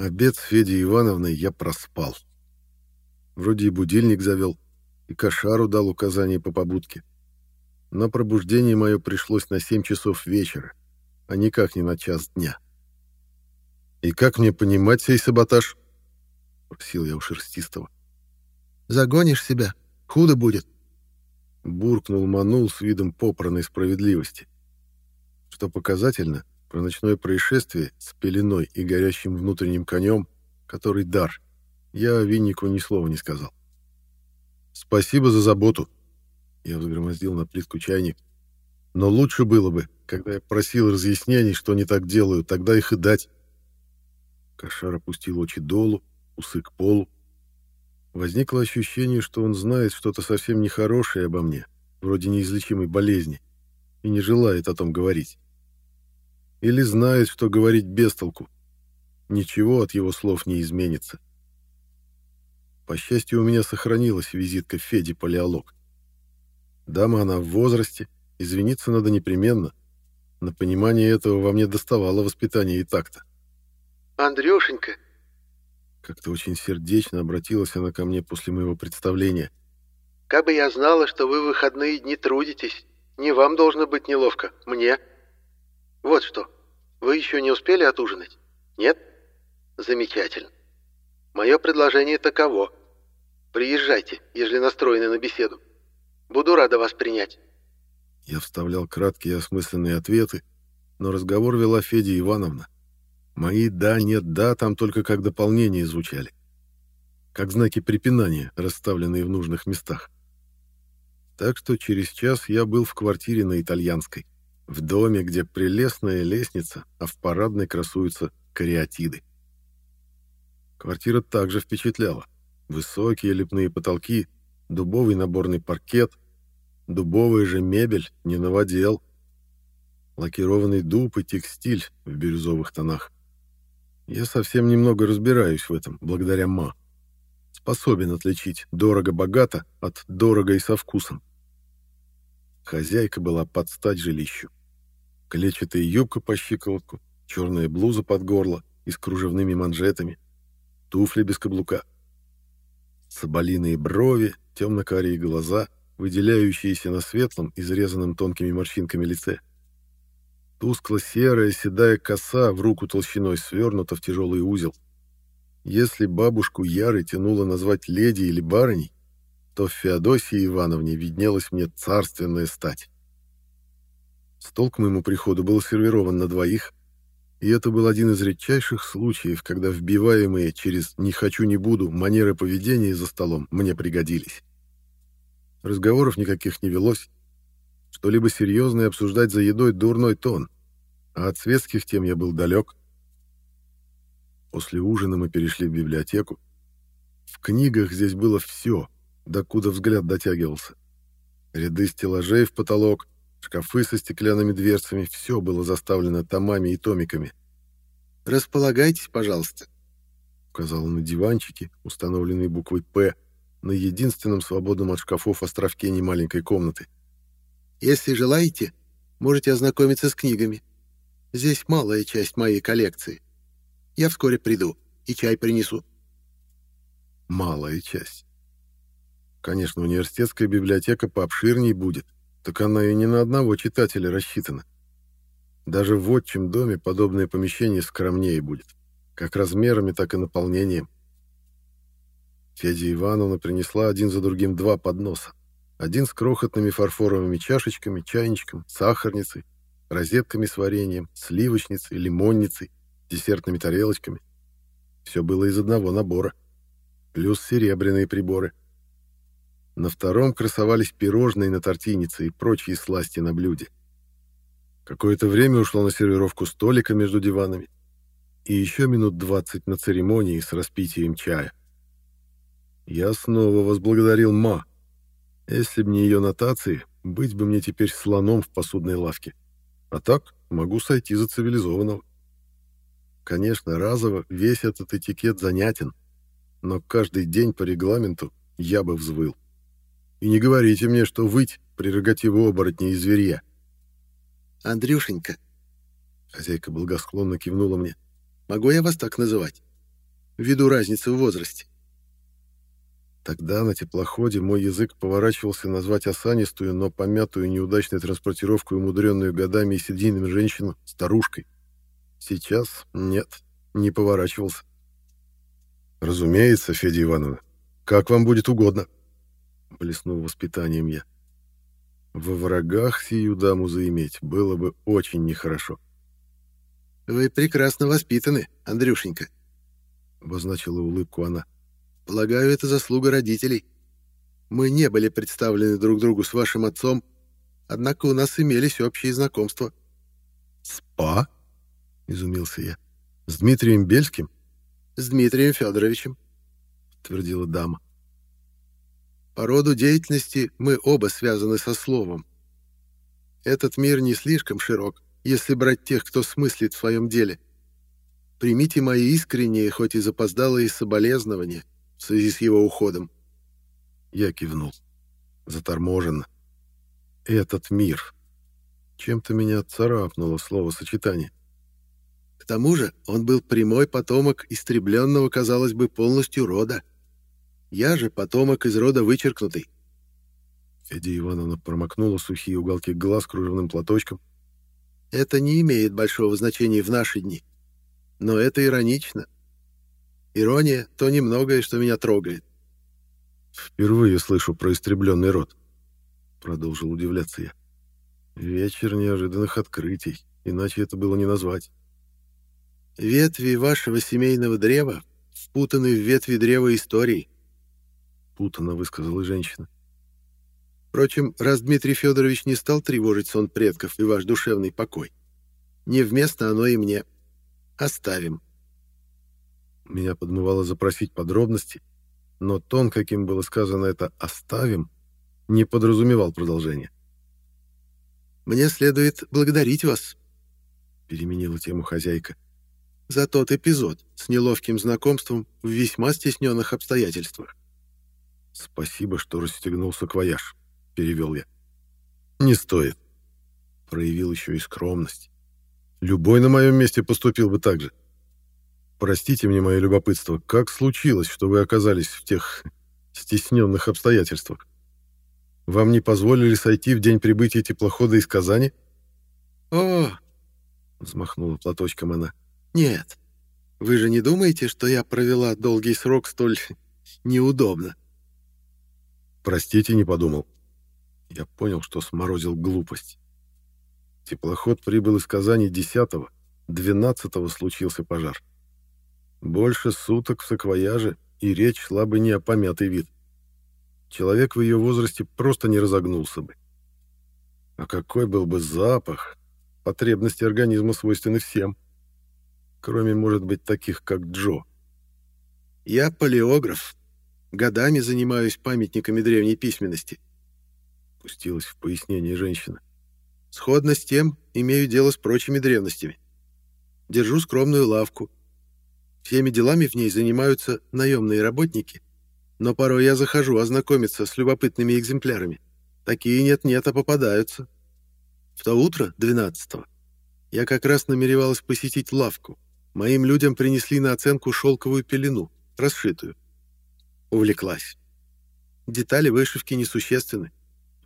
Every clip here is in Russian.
Обед с Федей Ивановной я проспал. Вроде и будильник завел, и кошару дал указание по побудке. Но пробуждение мое пришлось на 7 часов вечера, а никак не на час дня. «И как мне понимать сей саботаж?» — просил я у Шерстистого. «Загонишь себя, худо будет», — буркнул Манул с видом попранной справедливости. Что показательно, про ночное происшествие с пеленой и горящим внутренним конем, который дар, я Виннику ни слова не сказал. «Спасибо за заботу», — я взгромоздил на плитку чайник. «Но лучше было бы, когда я просил разъяснений, что не так делаю, тогда их и дать». Кошар опустил очи долу, усы к полу. Возникло ощущение, что он знает что-то совсем нехорошее обо мне, вроде неизлечимой болезни, и не желает о том говорить. Или знает, что говорить без толку. Ничего от его слов не изменится. По счастью, у меня сохранилась визитка Феди Палеолог. Дама она в возрасте, извиниться надо непременно. На понимание этого во мне доставало воспитание и такта. «Андрюшенька!» Как-то очень сердечно обратилась она ко мне после моего представления. «Как бы я знала, что вы в выходные дни трудитесь, не вам должно быть неловко, мне». Вот что, вы еще не успели отужинать? Нет? Замечательно. Мое предложение таково. Приезжайте, если настроены на беседу. Буду рада вас принять. Я вставлял краткие осмысленные ответы, но разговор вела Федя Ивановна. Мои «да», «нет», «да» там только как дополнение звучали. Как знаки препинания, расставленные в нужных местах. Так что через час я был в квартире на Итальянской. В доме, где прелестная лестница, а в парадной красуются кариатиды. Квартира также впечатляла. Высокие лепные потолки, дубовый наборный паркет, дубовая же мебель, не новодел, лакированный дуб и текстиль в бирюзовых тонах. Я совсем немного разбираюсь в этом, благодаря Ма. Способен отличить дорого-богато от дорого и со вкусом. Хозяйка была под стать жилищу. Клетчатая юбка по щиколотку, черная блуза под горло и с кружевными манжетами, туфли без каблука. Соболиные брови, темно-карие глаза, выделяющиеся на светлом, изрезанном тонкими морщинками лице. Тускло-серая седая коса в руку толщиной свернута в тяжелый узел. Если бабушку Яры тянуло назвать леди или барыней, то в Феодосии Ивановне виднелась мне царственная стать. Стол к моему приходу был сервирован на двоих, и это был один из редчайших случаев, когда вбиваемые через «не хочу, не буду» манеры поведения за столом мне пригодились. Разговоров никаких не велось. Что-либо серьезное обсуждать за едой дурной тон, а от светских тем я был далек. После ужина мы перешли в библиотеку. В книгах здесь было все, докуда взгляд дотягивался. Ряды стеллажей в потолок, Шкафы со стеклянными дверцами, все было заставлено томами и томиками. «Располагайтесь, пожалуйста», — указала на диванчике, установленные буквой «П», на единственном свободном от шкафов островке немаленькой комнаты. «Если желаете, можете ознакомиться с книгами. Здесь малая часть моей коллекции. Я вскоре приду и чай принесу». «Малая часть». Конечно, университетская библиотека пообширнее будет, так она и не на одного читателя рассчитана. Даже в отчим доме подобное помещение скромнее будет, как размерами, так и наполнением. Федя Ивановна принесла один за другим два подноса. Один с крохотными фарфоровыми чашечками, чайничком, сахарницей, розетками с вареньем, сливочницей, лимонницей, десертными тарелочками. Все было из одного набора. Плюс серебряные приборы. На втором красовались пирожные на тортинице и прочие сласти на блюде. Какое-то время ушло на сервировку столика между диванами и еще минут двадцать на церемонии с распитием чая. Я снова возблагодарил Ма. Если б не ее нотации, быть бы мне теперь слоном в посудной лавке. А так могу сойти за цивилизованного. Конечно, разово весь этот этикет занятен, но каждый день по регламенту я бы взвыл. И не говорите мне, что выть — прерогатива оборотней и зверья. «Андрюшенька», — хозяйка благосклонно кивнула мне, — «могу я вас так называть? ввиду разницы в возрасте. Тогда на теплоходе мой язык поворачивался назвать осанистую, но помятую неудачной транспортировкой умудренную годами и сединами женщину старушкой. Сейчас нет, не поворачивался. «Разумеется, Федя Ивановна, как вам будет угодно», — блеснул воспитанием я. Во врагах сию даму заиметь было бы очень нехорошо. «Вы прекрасно воспитаны, Андрюшенька», — обозначила улыбку она. Полагаю, это заслуга родителей. Мы не были представлены друг другу с вашим отцом, однако у нас имелись общие знакомства. «Спа?» — изумился я. «С Дмитрием Бельским?» «С Дмитрием Федоровичем», — твердила дама. «По роду деятельности мы оба связаны со словом. Этот мир не слишком широк, если брать тех, кто смыслит в своем деле. Примите мои искренние, хоть и запоздалые соболезнования в связи с его уходом. Я кивнул. Заторможенно. Этот мир. Чем-то меня царапнуло словосочетание. К тому же он был прямой потомок истребленного, казалось бы, полностью рода. Я же потомок из рода вычеркнутый. Федя Ивановна промокнула сухие уголки глаз кружевным платочком. Это не имеет большого значения в наши дни. Но это иронично. Ирония — то немногое, что меня трогает. «Впервые слышу про истребленный род», — продолжил удивляться я. «Вечер неожиданных открытий, иначе это было не назвать». «Ветви вашего семейного древа впутаны в ветви древа истории», — путанно высказала женщина. «Впрочем, раз Дмитрий Федорович не стал тревожить сон предков и ваш душевный покой, невместно оно и мне. Оставим». Меня подмывало запросить подробности, но тон, каким было сказано это «оставим», не подразумевал продолжения. «Мне следует благодарить вас», — переменила тему хозяйка, «за тот эпизод с неловким знакомством в весьма стесненных обстоятельствах». «Спасибо, что расстегнул саквояж», — перевел я. «Не стоит», — проявил еще и скромность. «Любой на моем месте поступил бы так же». Простите мне мое любопытство, как случилось, что вы оказались в тех стесненных обстоятельствах? Вам не позволили сойти в день прибытия теплохода из Казани? О, взмахнула платочком она. Нет. Вы же не думаете, что я провела долгий срок столь неудобно? Простите, не подумал. Я понял, что сморозил глупость. Теплоход прибыл из Казани 10-го, 12-го случился пожар. Больше суток в саквояже, и речь шла бы не о помятый вид. Человек в ее возрасте просто не разогнулся бы. А какой был бы запах? Потребности организма свойственны всем. Кроме, может быть, таких, как Джо. «Я палеограф. Годами занимаюсь памятниками древней письменности», — пустилась в пояснение женщина. «Сходно с тем имею дело с прочими древностями. Держу скромную лавку, Всеми делами в ней занимаются наемные работники, но порой я захожу ознакомиться с любопытными экземплярами. Такие нет-нет, а попадаются. В то утро, 12-го, я как раз намеревалась посетить лавку. Моим людям принесли на оценку шелковую пелену, расшитую. Увлеклась. Детали вышивки несущественны.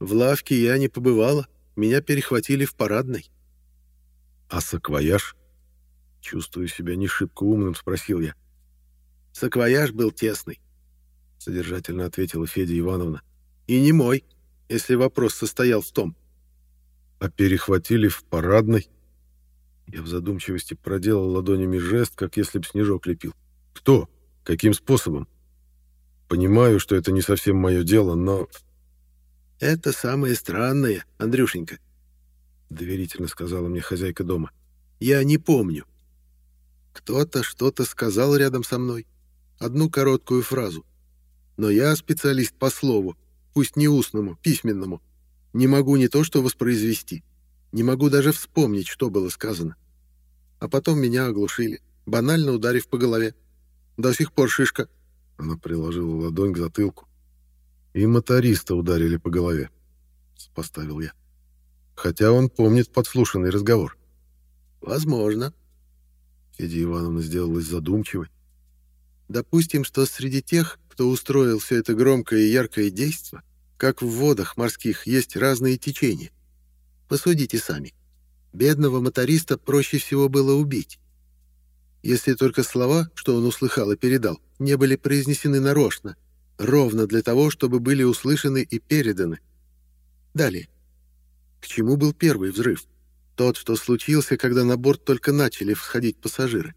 В лавке я не побывала, меня перехватили в парадной. А саквояж? Чувствую себя не шибко умным, спросил я. Саквояж был тесный, содержательно ответила Федя Ивановна. И не мой, если вопрос состоял в том. А перехватили в парадной? Я в задумчивости проделал ладонями жест, как если б снежок лепил. Кто? Каким способом? Понимаю, что это не совсем мое дело, но... Это самое странное, Андрюшенька, доверительно сказала мне хозяйка дома. Я не помню. Кто-то что-то сказал рядом со мной. Одну короткую фразу. Но я специалист по слову, пусть не устному, письменному. Не могу не то что воспроизвести, не могу даже вспомнить, что было сказано. А потом меня оглушили, банально ударив по голове. До сих пор шишка. Она приложила ладонь к затылку. И моториста ударили по голове, поставил я. Хотя он помнит подслушанный разговор. Возможно, Федя Ивановна сделалась задумчивой. Допустим, что среди тех, кто устроил все это громкое и яркое действо, как в водах морских есть разные течения. Посудите сами. Бедного моториста проще всего было убить. Если только слова, что он услыхал и передал, не были произнесены нарочно, ровно для того, чтобы были услышаны и переданы. Далее. К чему был первый взрыв? Тот, что случился, когда на борт только начали всходить пассажиры.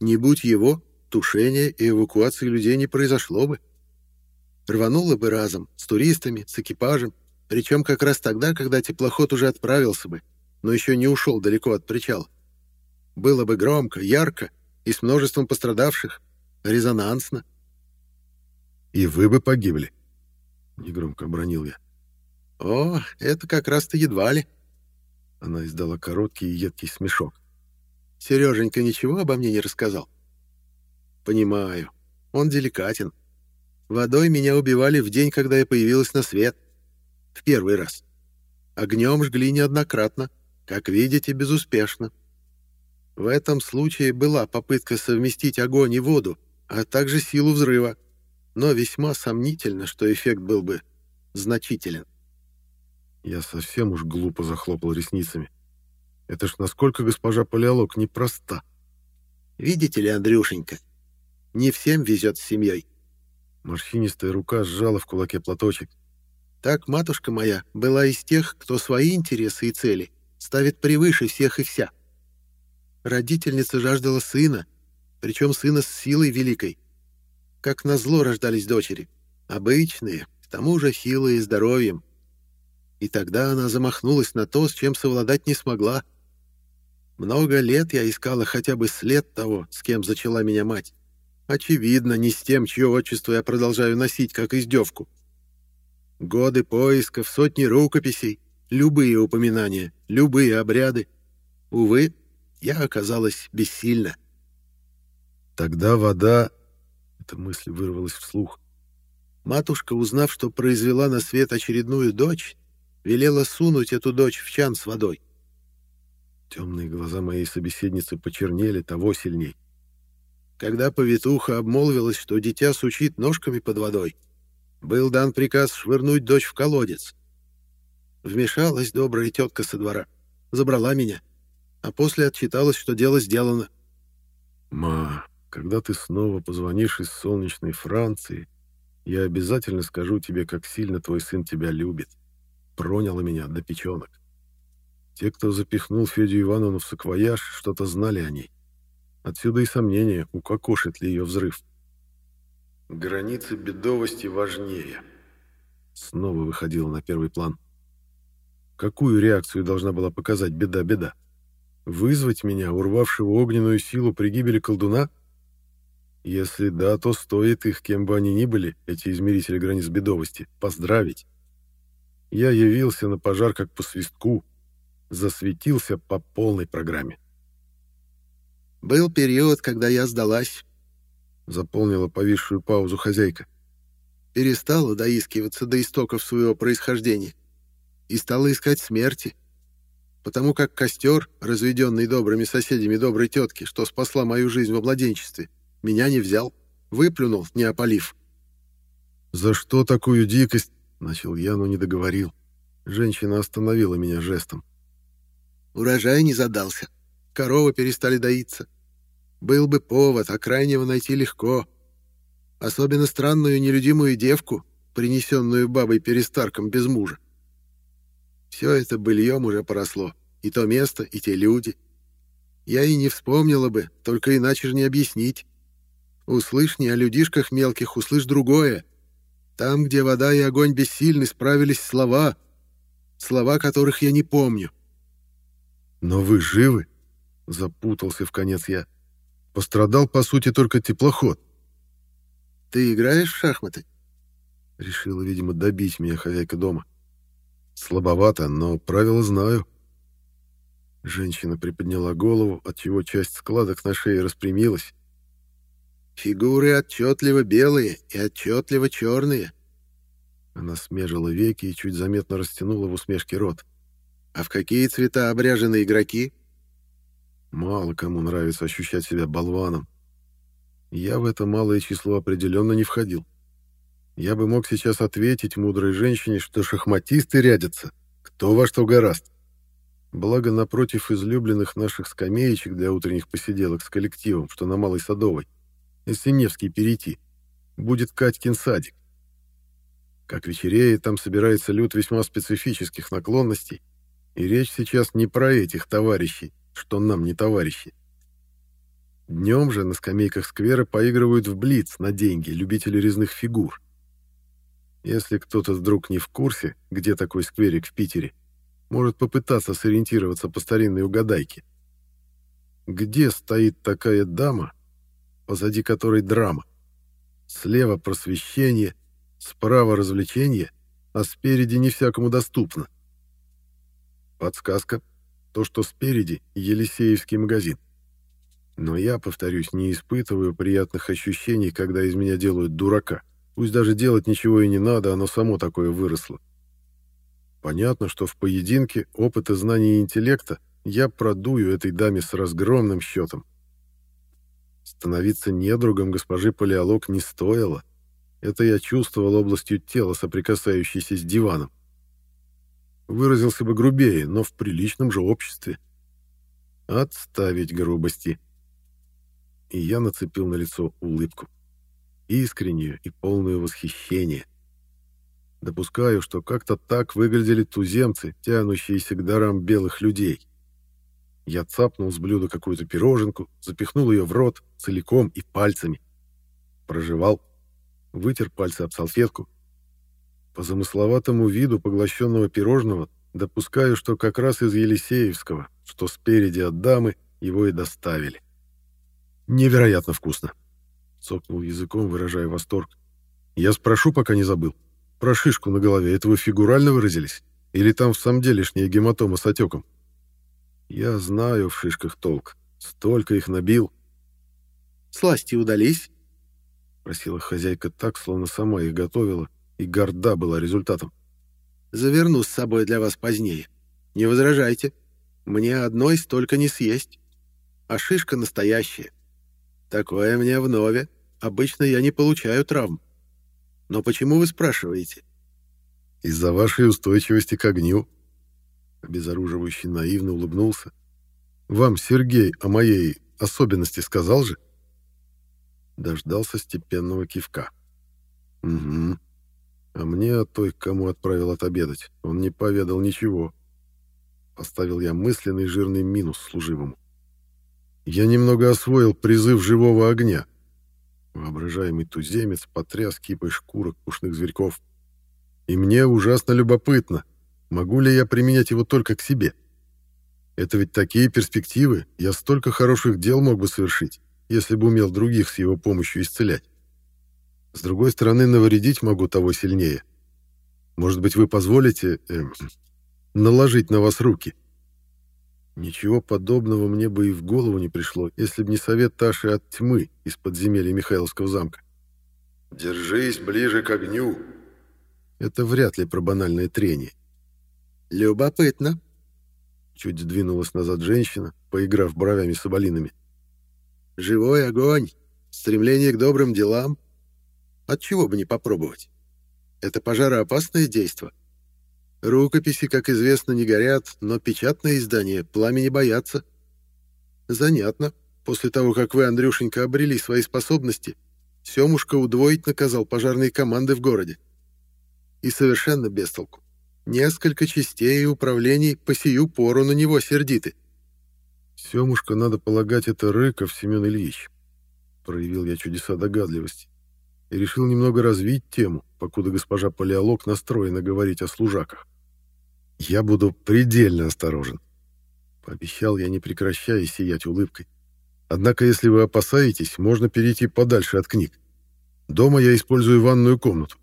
Не будь его, тушения и эвакуации людей не произошло бы. Рвануло бы разом, с туристами, с экипажем, причем как раз тогда, когда теплоход уже отправился бы, но еще не ушел далеко от причала. Было бы громко, ярко и с множеством пострадавших, резонансно. «И вы бы погибли», — негромко обронил я. «О, это как раз-то едва ли». Она издала короткий и едкий смешок. «Сереженька ничего обо мне не рассказал?» «Понимаю. Он деликатен. Водой меня убивали в день, когда я появилась на свет. В первый раз. Огнем жгли неоднократно. Как видите, безуспешно. В этом случае была попытка совместить огонь и воду, а также силу взрыва. Но весьма сомнительно, что эффект был бы значителен. Я совсем уж глупо захлопал ресницами. Это ж насколько госпожа Палеолог непроста. Видите ли, Андрюшенька, не всем везет с семьей. Морщинистая рука сжала в кулаке платочек. Так матушка моя была из тех, кто свои интересы и цели ставит превыше всех и вся. Родительница жаждала сына, причем сына с силой великой. Как назло рождались дочери. Обычные, к тому же хилые здоровьем. И тогда она замахнулась на то, с чем совладать не смогла. Много лет я искала хотя бы след того, с кем зачала меня мать. Очевидно, не с тем, чье отчество я продолжаю носить, как издевку. Годы поисков, сотни рукописей, любые упоминания, любые обряды. Увы, я оказалась бессильна. Тогда вода... Эта мысль вырвалась вслух. Матушка, узнав, что произвела на свет очередную дочь, велела сунуть эту дочь в чан с водой. Темные глаза моей собеседницы почернели того сильней. Когда повитуха обмолвилась, что дитя сучит ножками под водой, был дан приказ швырнуть дочь в колодец. Вмешалась добрая тетка со двора, забрала меня, а после отчиталась, что дело сделано. «Ма, когда ты снова позвонишь из солнечной Франции, я обязательно скажу тебе, как сильно твой сын тебя любит. Проняло меня до печенок. Те, кто запихнул Федю Ивановну в саквояж, что-то знали о ней. Отсюда и сомнение, укокошит ли ее взрыв. Границы бедовости важнее. Снова выходила на первый план. Какую реакцию должна была показать беда-беда? Вызвать меня, урвавшего огненную силу при гибели колдуна? Если да, то стоит их, кем бы они ни были, эти измерители границ бедовости, поздравить. Я явился на пожар как по свистку, засветился по полной программе. Был период, когда я сдалась. Заполнила повисшую паузу хозяйка. Перестала доискиваться до истоков своего происхождения. И стала искать смерти. Потому как костер, разведенный добрыми соседями доброй тетки, что спасла мою жизнь во младенчестве, меня не взял, выплюнул, не опалив. «За что такую дикость?» — начал я, но не договорил. Женщина остановила меня жестом. «Урожай не задался. Коровы перестали доиться. Был бы повод, а крайнего найти легко. Особенно странную нелюдимую девку, принесенную бабой-перестарком без мужа. Все это быльем уже поросло. И то место, и те люди. Я и не вспомнила бы, только иначе же не объяснить. Услышь не о людишках мелких, услышь другое. Там, где вода и огонь бессильны, справились слова. Слова, которых я не помню. «Но вы живы?» — запутался в конец я. Пострадал, по сути, только теплоход. «Ты играешь в шахматы?» Решила, видимо, добить меня хозяйка дома. Слабовато, но правила знаю. Женщина приподняла голову, отчего часть складок на шее распрямилась. «Фигуры отчетливо белые и отчетливо черные». Она смежила веки и чуть заметно растянула в усмешке рот. «А в какие цвета обряжены игроки?» Мало кому нравится ощущать себя болваном. Я в это малое число определенно не входил. Я бы мог сейчас ответить мудрой женщине, что шахматисты рядятся, кто во что гораст. Благо, напротив излюбленных наших скамеечек для утренних посиделок с коллективом, что на Малой Садовой, если Невский перейти, будет Катькин садик. Как вечереет, там собирается люд весьма специфических наклонностей, и речь сейчас не про этих товарищей, что нам не товарищи. Днем же на скамейках сквера поигрывают в блиц на деньги любители резных фигур. Если кто-то вдруг не в курсе, где такой скверик в Питере, может попытаться сориентироваться по старинной угадайке. Где стоит такая дама, позади которой драма? Слева просвещение, справа развлечение, а спереди не всякому доступно. Подсказка. То, что спереди — Елисеевский магазин. Но я, повторюсь, не испытываю приятных ощущений, когда из меня делают дурака. Пусть даже делать ничего и не надо, оно само такое выросло. Понятно, что в поединке опыта, знаний и интеллекта я продую этой даме с разгромным счетом. Становиться недругом госпожи Палеолог не стоило. Это я чувствовал областью тела, соприкасающейся с диваном. Выразился бы грубее, но в приличном же обществе. Отставить грубости. И я нацепил на лицо улыбку. Искреннюю и полную восхищения. Допускаю, что как-то так выглядели туземцы, тянущиеся к дарам белых людей. Я цапнул с блюда какую-то пироженку, запихнул ее в рот целиком и пальцами. Прожевал, вытер пальцы об салфетку. По замысловатому виду поглощенного пирожного допускаю, что как раз из Елисеевского, что спереди от дамы, его и доставили. «Невероятно вкусно!» — цокнул языком, выражая восторг. «Я спрошу, пока не забыл. Про шишку на голове, это вы фигурально выразились? Или там в самом делешняя гематома с отеком? Я знаю в шишках толк. Столько их набил. «Сласти удались?» Просила хозяйка так, словно сама их готовила, и горда была результатом. «Заверну с собой для вас позднее. Не возражайте. Мне одной столько не съесть. А шишка настоящая. Такое мне вновь. Обычно я не получаю травм. Но почему вы спрашиваете? Из-за вашей устойчивости к огню. Обезоруживающий наивно улыбнулся. Вам Сергей о моей особенности сказал же? Дождался степенного кивка. Угу. А мне о той, кому отправил отобедать, он не поведал ничего. Поставил я мысленный жирный минус служивому. Я немного освоил призыв живого огня — Воображаемый туземец потряс кипой шкурок пушных зверьков. И мне ужасно любопытно, могу ли я применять его только к себе. Это ведь такие перспективы, я столько хороших дел мог бы совершить, если бы умел других с его помощью исцелять. С другой стороны, навредить могу того сильнее. Может быть, вы позволите э, наложить на вас руки?» Ничего подобного мне бы и в голову не пришло, если б не совет Таши от тьмы из подземелья Михайловского замка. «Держись ближе к огню!» Это вряд ли про банальное трение. «Любопытно!» Чуть сдвинулась назад женщина, поиграв бровями соболинами. «Живой огонь! Стремление к добрым делам! Отчего бы не попробовать? Это пожароопасное действо!» Рукописи, как известно, не горят, но печатные издания пламени боятся. Занятно. После того, как вы, Андрюшенька, обрели свои способности, Семушка удвоить наказал пожарные команды в городе. И совершенно без толку. Несколько частей и управлений по сию пору на него сердиты. Семушка, надо полагать, это Рыков Семен Ильич. Проявил я чудеса догадливости и решил немного развить тему, покуда госпожа Палеолог настроена говорить о служаках. Я буду предельно осторожен. Пообещал я, не прекращая сиять улыбкой. Однако, если вы опасаетесь, можно перейти подальше от книг. Дома я использую ванную комнату.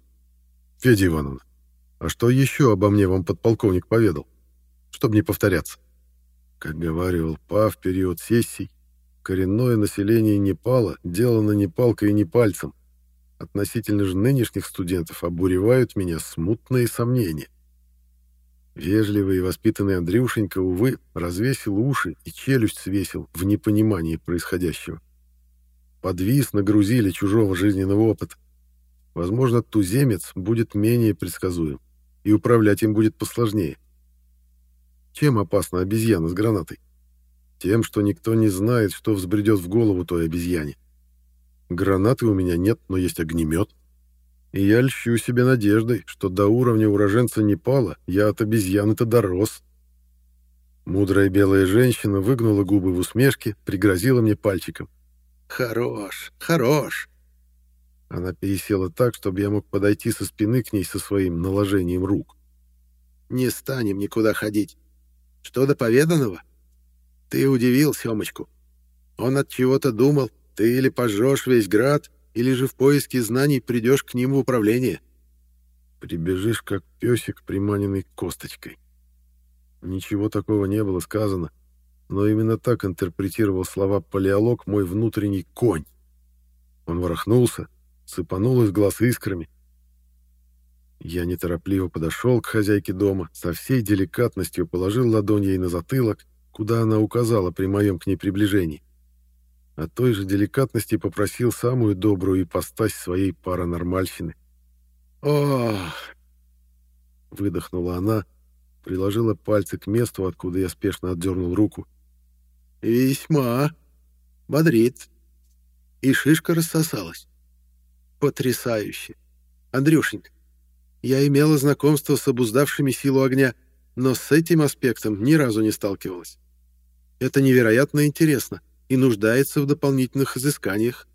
Федя Ивановна, а что еще обо мне вам подполковник поведал? Чтобы не повторяться. Как говаривал Па в период сессий, коренное население Непала делано не палкой и не пальцем. Относительно же нынешних студентов обуревают меня смутные сомнения. Вежливый и воспитанный Андрюшенька, увы, развесил уши и челюсть свесил в непонимании происходящего. подвис, нагрузили чужого жизненного опыта. Возможно, туземец будет менее предсказуем, и управлять им будет посложнее. Чем опасна обезьяна с гранатой? Тем, что никто не знает, что взбредет в голову той обезьяне. Гранаты у меня нет, но есть огнемет. И я льщу себе надеждой, что до уровня уроженца Непала я от обезьяны-то дорос. Мудрая белая женщина выгнула губы в усмешке, пригрозила мне пальчиком. «Хорош, хорош!» Она пересела так, чтобы я мог подойти со спины к ней со своим наложением рук. «Не станем никуда ходить. Что до поведанного? Ты удивил Семочку. Он от чего-то думал, ты или пожжешь весь град, или же в поиске знаний придешь к ним в управление. Прибежишь, как песик, приманенный косточкой. Ничего такого не было сказано, но именно так интерпретировал слова палеолог мой внутренний конь. Он ворохнулся, сыпанул из глаз искрами. Я неторопливо подошел к хозяйке дома, со всей деликатностью положил ладонь ей на затылок, куда она указала при моем к ней приближении. О той же деликатности попросил самую добрую ипостась своей паранормальщины. «Ох!» — выдохнула она, приложила пальцы к месту, откуда я спешно отдернул руку. «Весьма. Бодрит. И шишка рассосалась. Потрясающе. Андрюшенька, я имела знакомство с обуздавшими силу огня, но с этим аспектом ни разу не сталкивалась. Это невероятно интересно и нуждается в дополнительных изысканиях.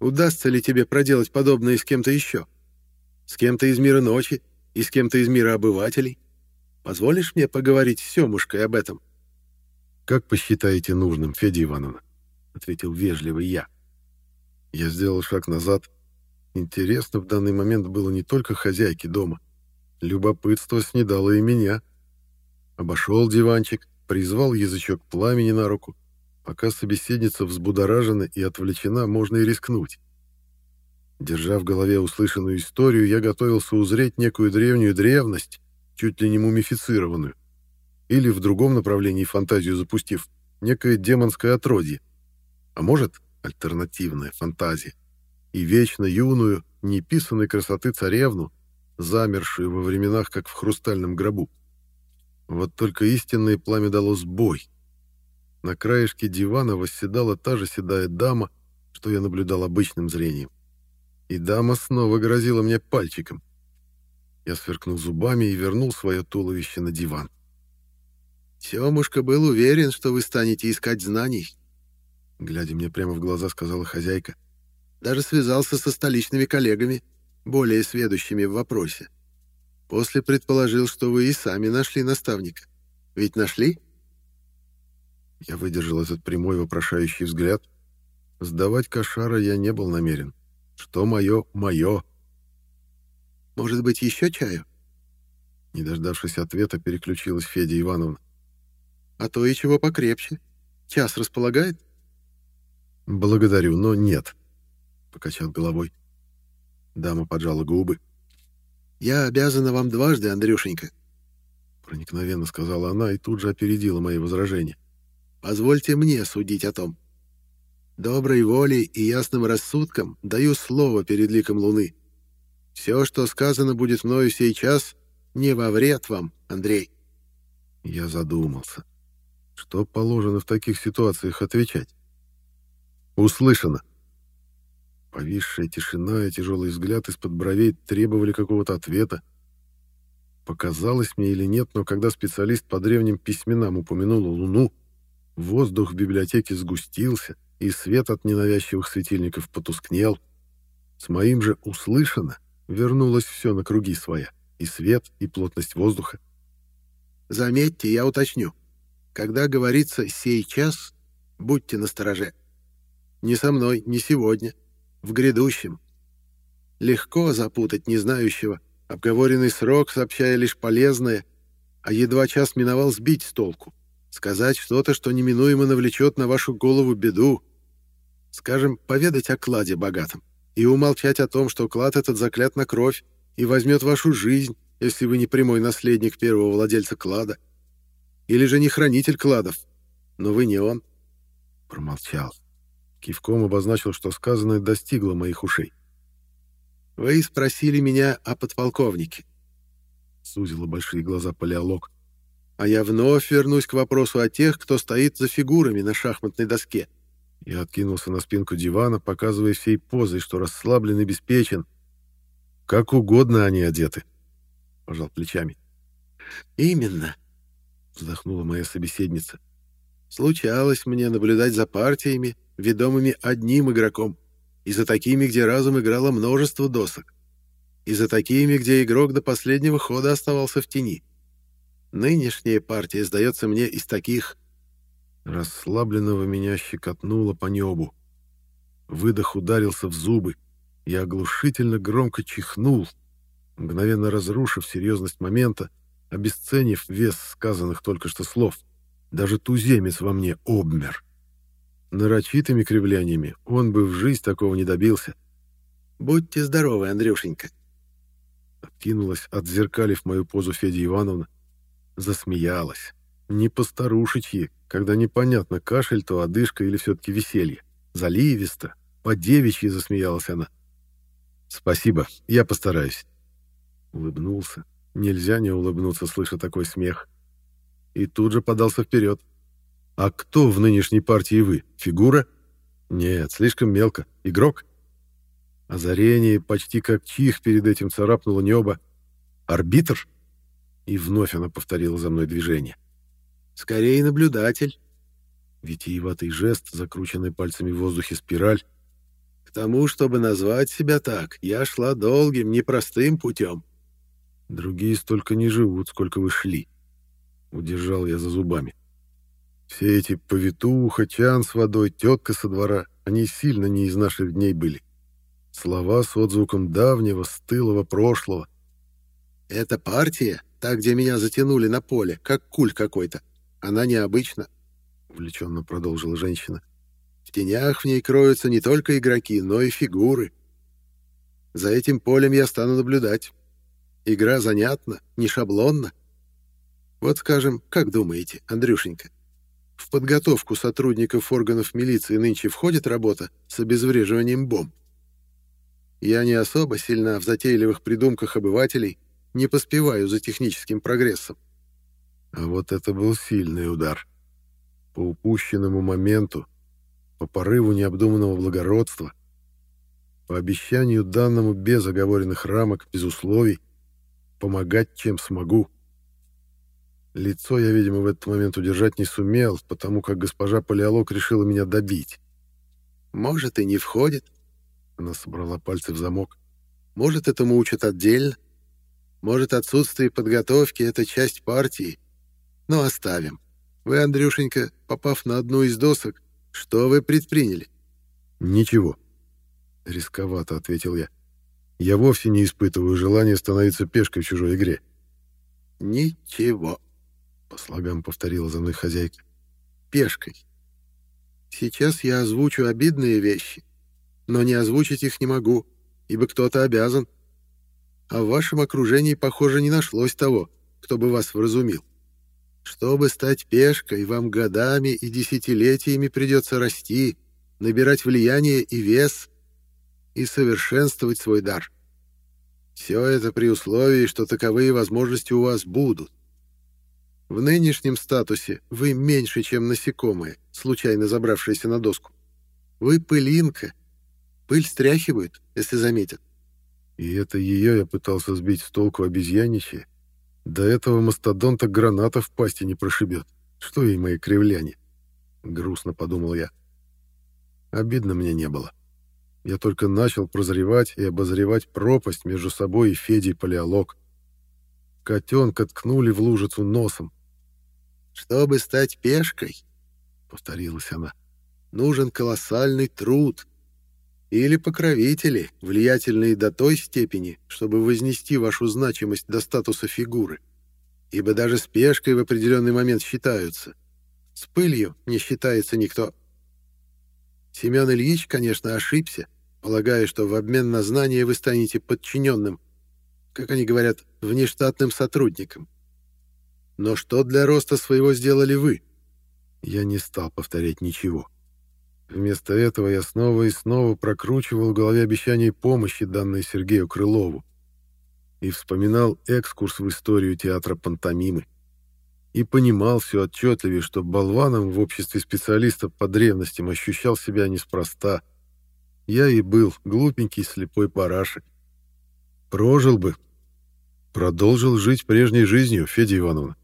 Удастся ли тебе проделать подобное с кем-то еще? С кем-то из мира ночи и с кем-то из мира обывателей? Позволишь мне поговорить с Семушкой об этом?» «Как посчитаете нужным, Федя Ивановна?» — ответил вежливый я. Я сделал шаг назад. Интересно в данный момент было не только хозяйке дома. Любопытство снедало и меня. Обошел диванчик, призвал язычок пламени на руку. Пока собеседница взбудоражена и отвлечена, можно и рискнуть. Держа в голове услышанную историю, я готовился узреть некую древнюю древность, чуть ли не мумифицированную, или в другом направлении фантазию запустив, некое демонское отродье, а может, альтернативная фантазия, и вечно юную, неписанной красоты царевну, замершую во временах, как в хрустальном гробу. Вот только истинное пламя дало сбой. На краешке дивана восседала та же седая дама, что я наблюдал обычным зрением. И дама снова грозила мне пальчиком. Я сверкнул зубами и вернул свое туловище на диван. «Семушка был уверен, что вы станете искать знаний», — глядя мне прямо в глаза, сказала хозяйка. «Даже связался со столичными коллегами, более сведущими в вопросе. После предположил, что вы и сами нашли наставника. Ведь нашли?» Я выдержал этот прямой вопрошающий взгляд. Сдавать кошара я не был намерен. Что мое, мое. Может быть, еще чаю?» Не дождавшись ответа, переключилась Федя Ивановна. «А то и чего покрепче. Час располагает?» «Благодарю, но нет», — покачал головой. Дама поджала губы. «Я обязана вам дважды, Андрюшенька», — проникновенно сказала она и тут же опередила мои возражения. «Позвольте мне судить о том. Доброй волей и ясным рассудком даю слово перед ликом Луны. Все, что сказано будет мною сейчас, не во вред вам, Андрей. Я задумался. Что положено в таких ситуациях отвечать? Услышано. Повисшая тишина и тяжелый взгляд из-под бровей требовали какого-то ответа. Показалось мне или нет, но когда специалист по древним письменам упомянул Луну, воздух в библиотеке сгустился, и свет от ненавязчивых светильников потускнел. С моим же «услышано» вернулось все на круги своя. И свет, и плотность воздуха. Заметьте, я уточню. Когда говорится «сейчас», будьте настороже. Не со мной, не сегодня, в грядущем. Легко запутать незнающего, обговоренный срок, сообщая лишь полезное, а едва час миновал сбить с толку, сказать что-то, что неминуемо навлечет на вашу голову беду, скажем, поведать о кладе богатом и умолчать о том, что клад этот заклят на кровь и возьмет вашу жизнь, если вы не прямой наследник первого владельца клада. Или же не хранитель кладов, но вы не он. Промолчал. Кивком обозначил, что сказанное достигло моих ушей. «Вы спросили меня о подполковнике», — сузила большие глаза палеолог. «А я вновь вернусь к вопросу о тех, кто стоит за фигурами на шахматной доске». Я откинулся на спинку дивана, показывая всей позой, что расслаблен и беспечен. Как угодно они одеты. Пожал плечами. «Именно», — вздохнула моя собеседница. «Случалось мне наблюдать за партиями, ведомыми одним игроком, и за такими, где разум играло множество досок, и за такими, где игрок до последнего хода оставался в тени. Нынешняя партия сдается мне из таких...» Расслабленного меня щекотнуло по небу. Выдох ударился в зубы. Я оглушительно громко чихнул, мгновенно разрушив серьезность момента, обесценив вес сказанных только что слов. Даже туземец во мне обмер. Нарочитыми кривляниями он бы в жизнь такого не добился. «Будьте здоровы, Андрюшенька!» Откинулась, отзеркалив мою позу Федя Ивановна. Засмеялась. Не по-старушечьи, когда непонятно, кашель то, одышка или все-таки веселье. Заливисто, по-девичьи засмеялась она. «Спасибо, я постараюсь». Улыбнулся. Нельзя не улыбнуться, слыша такой смех. И тут же подался вперед. «А кто в нынешней партии вы? Фигура?» «Нет, слишком мелко. Игрок?» Озарение почти как чих перед этим царапнуло небо. «Арбитр?» И вновь она повторила за мной движение. «Скорее наблюдатель». Витиеватый жест, закрученный пальцами в воздухе спираль. «К тому, чтобы назвать себя так, я шла долгим, непростым путем». Другие столько не живут, сколько вы шли. Удержал я за зубами. Все эти повитуха, чан с водой, тетка со двора, они сильно не из наших дней были. Слова с отзвуком давнего, стылого прошлого. «Это партия, та, где меня затянули на поле, как куль какой-то. Она необычна», — увлеченно продолжила женщина. «В тенях в ней кроются не только игроки, но и фигуры. За этим полем я стану наблюдать. Игра занятна, не шаблонна. Вот скажем, как думаете, Андрюшенька, в подготовку сотрудников органов милиции нынче входит работа с обезвреживанием бомб? Я не особо сильна в затейливых придумках обывателей, не поспеваю за техническим прогрессом. А вот это был сильный удар. По упущенному моменту, по порыву необдуманного благородства, по обещанию данному без оговоренных рамок, без условий, помогать, чем смогу. Лицо я, видимо, в этот момент удержать не сумел, потому как госпожа Палеолог решила меня добить. «Может, и не входит?» Она собрала пальцы в замок. «Может, этому учат отдельно? Может, отсутствие подготовки — это часть партии? Но оставим. Вы, Андрюшенька, попав на одну из досок, что вы предприняли?» «Ничего», — рисковато ответил я. Я вовсе не испытываю желания становиться пешкой в чужой игре. «Ничего», — по слогам повторила за мной хозяйка. «Пешкой. Сейчас я озвучу обидные вещи, но не озвучить их не могу, ибо кто-то обязан. А в вашем окружении, похоже, не нашлось того, кто бы вас вразумил. Чтобы стать пешкой, вам годами и десятилетиями придется расти, набирать влияние и вес — и совершенствовать свой дар. Все это при условии, что таковые возможности у вас будут. В нынешнем статусе вы меньше, чем насекомые, случайно забравшиеся на доску. Вы пылинка. Пыль стряхивают, если заметят. И это ее я пытался сбить с толку обезьяничье. До этого мастодонта граната в пасти не прошибет. Что ей мои кривляне? Грустно подумал я. Обидно мне не было. Я только начал прозревать и обозревать пропасть между собой и Федей Палеолог. Котенка ткнули в лужицу носом. «Чтобы стать пешкой», — повторилась она, — «нужен колоссальный труд. Или покровители, влиятельные до той степени, чтобы вознести вашу значимость до статуса фигуры. Ибо даже с пешкой в определенный момент считаются. С пылью не считается никто». Семен Ильич, конечно, ошибся, полагая, что в обмен на знания вы станете подчиненным, как они говорят, внештатным сотрудником. Но что для роста своего сделали вы? Я не стал повторять ничего. Вместо этого я снова и снова прокручивал в голове обещание помощи, данной Сергею Крылову, и вспоминал экскурс в историю театра пантомимы. И понимал все отчетливее, что болваном в обществе специалистов по древностям ощущал себя неспроста. Я и был глупенький слепой парашек. Прожил бы, продолжил жить прежней жизнью, Федя Ивановна,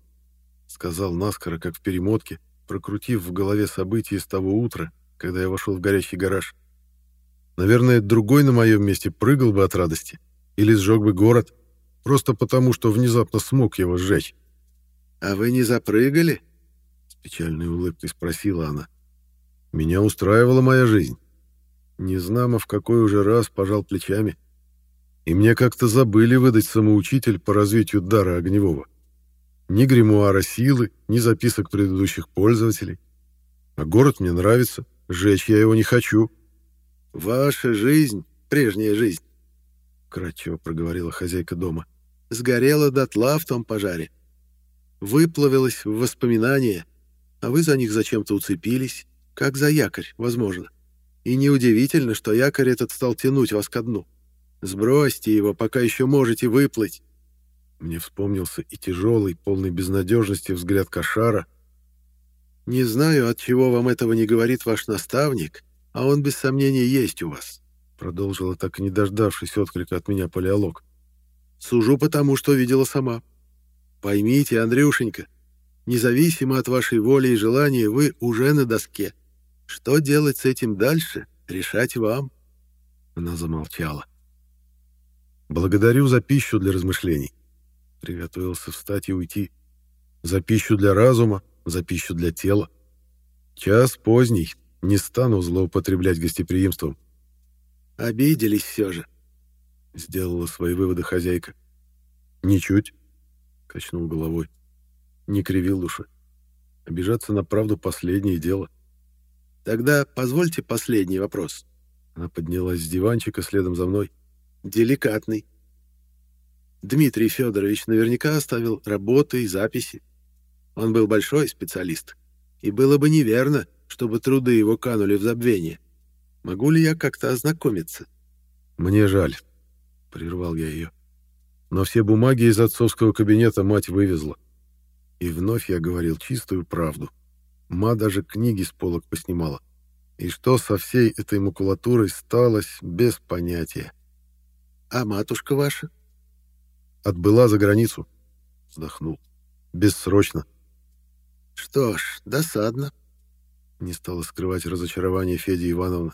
сказал наскоро, как в перемотке, прокрутив в голове события с того утра, когда я вошел в горящий гараж. Наверное, другой на моем месте прыгал бы от радости или сжег бы город, просто потому, что внезапно смог его сжечь. «А вы не запрыгали?» — с печальной улыбкой спросила она. Меня устраивала моя жизнь. Незнамо в какой уже раз пожал плечами. И мне как-то забыли выдать самоучитель по развитию дара огневого. Ни гримуара силы, ни записок предыдущих пользователей. А город мне нравится, Жечь я его не хочу. Ваша жизнь, прежняя жизнь, кратчево проговорила хозяйка дома, сгорела дотла в том пожаре. Выплавилась в воспоминания, а вы за них зачем-то уцепились, как за якорь, возможно. И неудивительно, что якорь этот стал тянуть вас ко дну. Сбросьте его, пока еще можете выплыть. Мне вспомнился и тяжелый, полный безнадежности взгляд Кошара, не знаю, от чего вам этого не говорит ваш наставник, а он без сомнения есть у вас, продолжила так и не дождавшись отклика от меня палеолог. Сужу потому, что видела сама. Поймите, Андрюшенька, независимо от вашей воли и желания, вы уже на доске. Что делать с этим дальше, решать вам. Она замолчала. Благодарю за пищу для размышлений. Приготовился встать и уйти. За пищу для разума, за пищу для тела. Час поздний, не стану злоупотреблять гостеприимством. Обиделись все же, сделала свои выводы хозяйка. Ничуть, качнул головой. Не кривил души. Обижаться на правду последнее дело. Тогда позвольте последний вопрос. Она поднялась с диванчика следом за мной. Деликатный. Дмитрий Федорович наверняка оставил работы и записи. Он был большой специалист, и было бы неверно, чтобы труды его канули в забвение. Могу ли я как-то ознакомиться? Мне жаль, прервал я ее. Но все бумаги из отцовского кабинета мать вывезла. И вновь я говорил чистую правду. Ма даже книги с полок поснимала. И что со всей этой макулатурой сталось, без понятия. А матушка ваша? Отбыла за границу. Вздохнул. Бессрочно. Что ж, досадно. Не стала скрывать разочарование Федя Ивановна.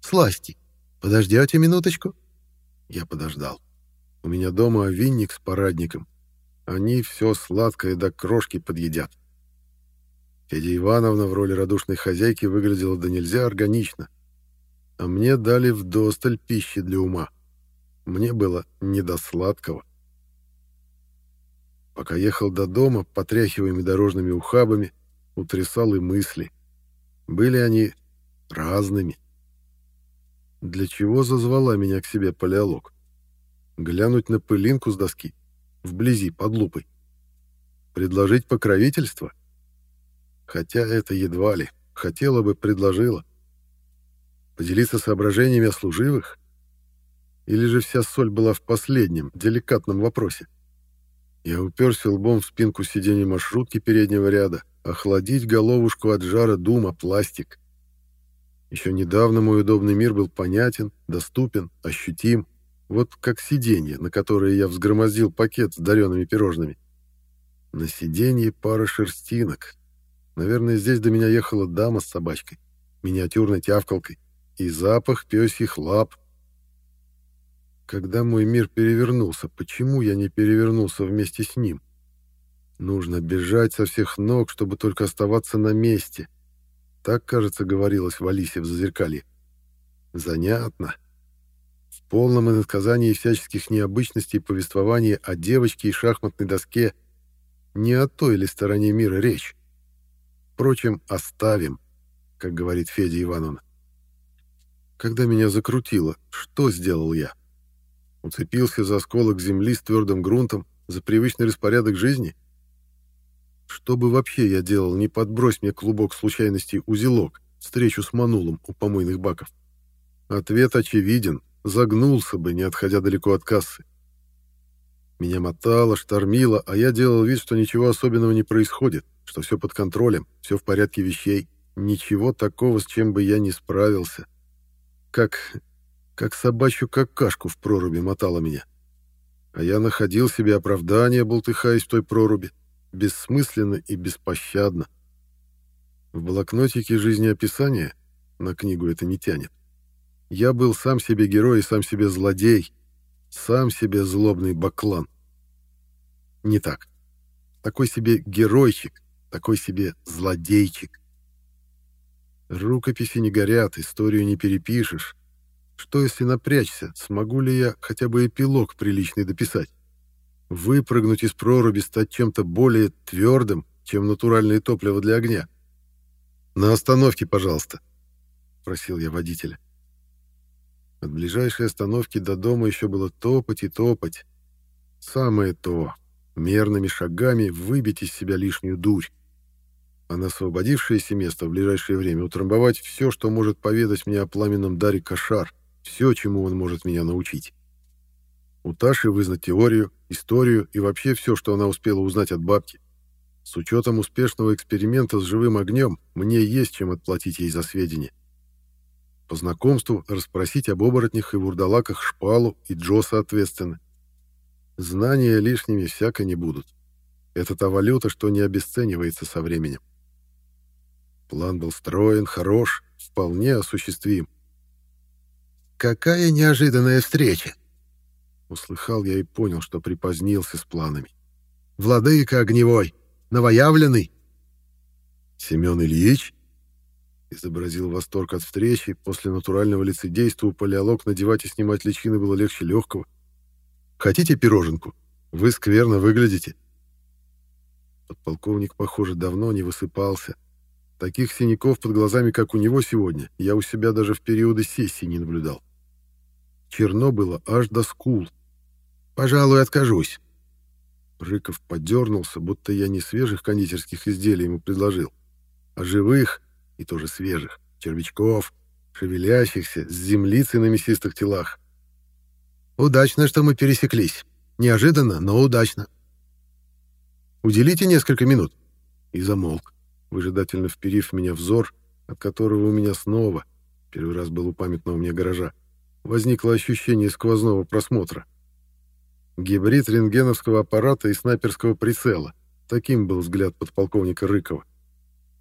Сласти, подождете минуточку? Я подождал. У меня дома винник с парадником. Они все сладкое до крошки подъедят. Федя Ивановна в роли радушной хозяйки выглядела до нельзя органично. А мне дали вдосталь пищи для ума. Мне было не до сладкого. Пока ехал до дома, потряхиваемый дорожными ухабами, утрясал и мысли. Были они разными. Для чего зазвала меня к себе палеолог? Глянуть на пылинку с доски, вблизи, под лупой. Предложить покровительство? Хотя это едва ли. Хотела бы, предложила. Поделиться соображениями о служивых? Или же вся соль была в последнем, деликатном вопросе? Я уперся лбом в спинку сиденья маршрутки переднего ряда. Охладить головушку от жара дума пластик. Еще недавно мой удобный мир был понятен, доступен, ощутим. Вот как сиденье, на которое я взгромоздил пакет с даренными пирожными. На сиденье пара шерстинок. Наверное, здесь до меня ехала дама с собачкой, миниатюрной тявкалкой, и запах пёсьих лап — когда мой мир перевернулся, почему я не перевернулся вместе с ним? Нужно бежать со всех ног, чтобы только оставаться на месте. Так, кажется, говорилось в Алисе в Зазеркалье. Занятно. В полном иносказании всяческих необычностей повествования о девочке и шахматной доске не о той ли стороне мира речь. Впрочем, оставим, как говорит Федя Ивановна. Когда меня закрутило, что сделал я? — Уцепился за осколок земли с твердым грунтом, за привычный распорядок жизни? Что бы вообще я делал, не подбрось мне клубок случайностей узелок, встречу с Манулом у помойных баков? Ответ очевиден. Загнулся бы, не отходя далеко от кассы. Меня мотало, штормило, а я делал вид, что ничего особенного не происходит, что все под контролем, все в порядке вещей. Ничего такого, с чем бы я не справился. Как... как собачью какашку в проруби мотало меня. А я находил себе оправдание, болтыхаясь в той проруби. Бессмысленно и беспощадно. В блокнотике жизнеописания, на книгу это не тянет, я был сам себе герой и сам себе злодей, сам себе злобный баклан. Не так. Такой себе геройчик, такой себе злодейчик. Рукописи не горят, историю не перепишешь. Что если напрячься, смогу ли я хотя бы эпилог приличный дописать? Выпрыгнуть из проруби, стать чем-то более твердым, чем натуральное топливо для огня? «На остановке, пожалуйста», — просил я водителя. От ближайшей остановки до дома еще было топать и топать. Самое то — мерными шагами выбить из себя лишнюю дурь. А на освободившееся место в ближайшее время утрамбовать все, что может поведать мне о пламенном даре Кошар, все, чему он может меня научить. У Таши вызнать теорию, историю и вообще все, что она успела узнать от бабки. С учетом успешного эксперимента с живым огнем, мне есть чем отплатить ей за сведения. По знакомству расспросить об оборотнях и вурдалаках Шпалу и Джо соответственно. Знания лишними всяко не будут. Это та валюта, что не обесценивается со временем. План был строен, хорош, вполне осуществим. «Какая неожиданная встреча!» Услыхал я и понял, что припозднился с планами. «Владыка огневой!» Новоявленный?» «Семен Ильич?» Изобразил восторг от встречи. После натурального лицедейства у палеолог надевать и снимать личины было легче легкого. «Хотите пироженку? Вы скверно выглядите». Подполковник, похоже, давно не высыпался. Таких синяков под глазами, как у него сегодня, я у себя даже в периоды сессии не наблюдал. Черно было аж до скул. «Пожалуй, откажусь. Рыков подернулся, будто я не свежих кондитерских изделий ему предложил, а живых, и тоже свежих, червячков, шевелящихся, с землицей на мясистых телах. «Удачно, что мы пересеклись. Неожиданно, но удачно. Уделите несколько минут». И замолк, выжидательно вперив меня взор, от которого у меня снова, первый раз был у памятного мне гаража, возникло ощущение сквозного просмотра. Гибрид рентгеновского аппарата и снайперского прицела. Таким был взгляд подполковника Рыкова.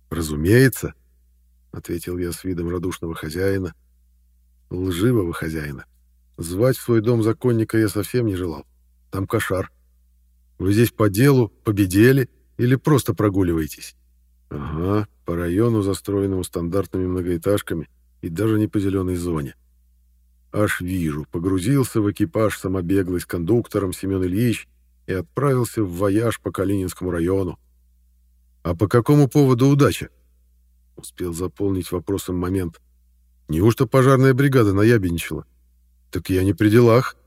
«Разумеется», — ответил я с видом радушного хозяина, лживого хозяина. Звать в свой дом законника я совсем не желал. Там кошар. Вы здесь по делу, победили или просто прогуливаетесь? Ага, по району, застроенному стандартными многоэтажками и даже не по зеленой зоне. Аж вижу, погрузился в экипаж самобеглый с кондуктором Семен Ильич и отправился в вояж по Калининскому району. «А по какому поводу удача?» Успел заполнить вопросом момент. «Неужто пожарная бригада наябедничала?» «Так я не при делах».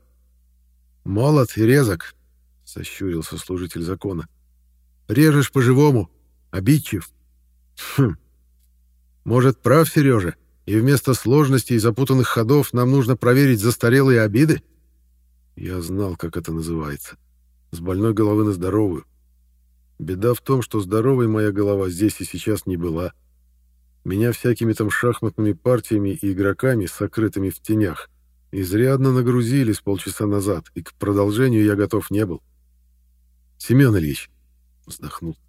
«Молод и резок», — сощурился служитель закона. «Режешь по-живому, обидчив». «Хм. Может, прав Сережа?» и вместо сложностей и запутанных ходов нам нужно проверить застарелые обиды? Я знал, как это называется. С больной головы на здоровую. Беда в том, что здоровой моя голова здесь и сейчас не была. Меня всякими там шахматными партиями и игроками, сокрытыми в тенях, изрядно нагрузили с полчаса назад, и к продолжению я готов не был. «Семен Ильич», — вздохнул, —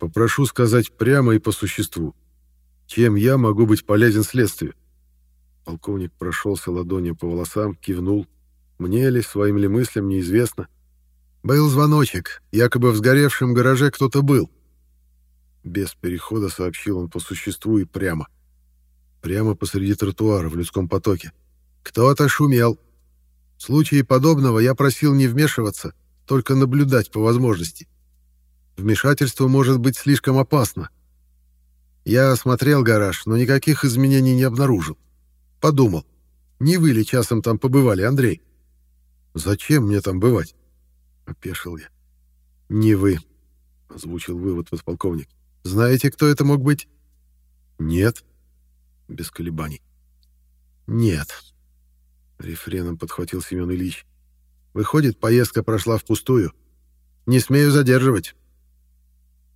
«попрошу сказать прямо и по существу. Чем я могу быть полезен следствию? Полковник прошелся ладонью по волосам, кивнул. Мне ли, своим ли мыслям, неизвестно. Был звоночек. Якобы в сгоревшем гараже кто-то был. Без перехода сообщил он по существу и прямо. Прямо посреди тротуара, в людском потоке. Кто-то шумел. В случае подобного я просил не вмешиваться, только наблюдать по возможности. Вмешательство может быть слишком опасно. Я осмотрел гараж, но никаких изменений не обнаружил. Подумал, не вы ли часом там побывали, Андрей? Зачем мне там бывать? Опешил я. Не вы, озвучил вывод подполковник. Знаете, кто это мог быть? Нет. без колебаний. «Нет», — рефреном подхватил Семен Ильич. «Выходит, поездка прошла впустую. Не смею задерживать».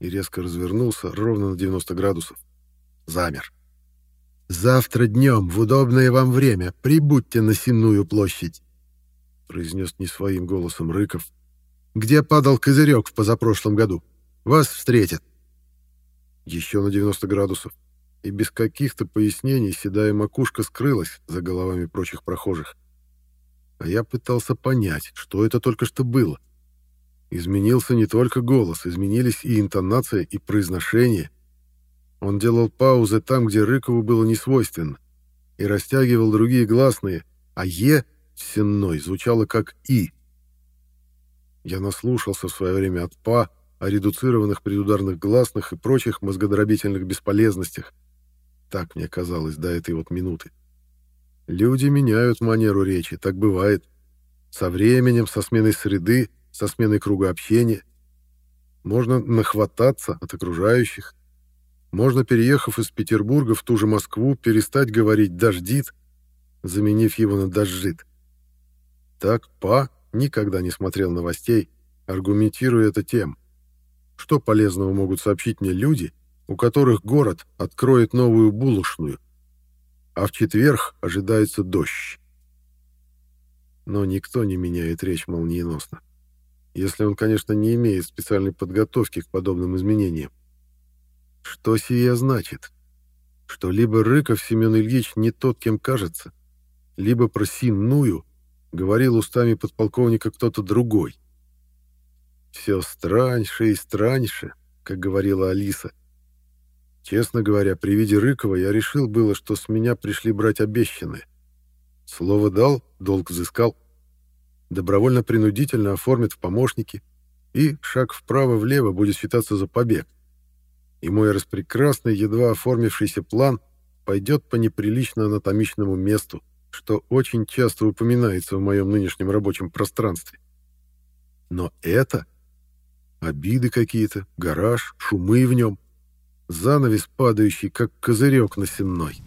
И резко развернулся ровно на 90 градусов. Замер. «Завтра днем, в удобное вам время, прибудьте на Сенную площадь», — произнес не своим голосом Рыков. «Где падал козырек в позапрошлом году? Вас встретят». Еще на 90 градусов и без каких-то пояснений седая макушка скрылась за головами прочих прохожих. А я пытался понять, что это только что было. Изменился не только голос, изменились и интонация, и произношение. Он делал паузы там, где Рыкову было несвойственно, и растягивал другие гласные, а «е» сенной звучало как «и». Я наслушался в свое время от «па», о редуцированных предударных гласных и прочих мозгодробительных бесполезностях, так мне казалось до этой вот минуты. Люди меняют манеру речи, так бывает. Со временем, со сменой среды, со сменой круга общения. Можно нахвататься от окружающих. Можно, переехав из Петербурга в ту же Москву, перестать говорить «дождит», заменив его на «дожжит». Так Па никогда не смотрел новостей, аргументируя это тем, что полезного могут сообщить мне люди — у которых город откроет новую булочную, а в четверг ожидается дождь. Но никто не меняет речь молниеносно, если он, конечно, не имеет специальной подготовки к подобным изменениям. Что сие значит? Что либо Рыков Семен Ильич не тот, кем кажется, либо про синную говорил устами подполковника кто-то другой. Все страньше и страньше, как говорила Алиса — Честно говоря, при виде Рыкова я решил было, что с меня пришли брать обещанное. Слово дал, долг взыскал. Добровольно-принудительно оформят в помощники, и шаг вправо-влево будет считаться за побег. И мой распрекрасный, едва оформившийся план пойдет по неприлично анатомичному месту, что очень часто упоминается в моем нынешнем рабочем пространстве. Но это... Обиды какие-то, гараж, шумы в нем занавес падающий, как козырек на сенной.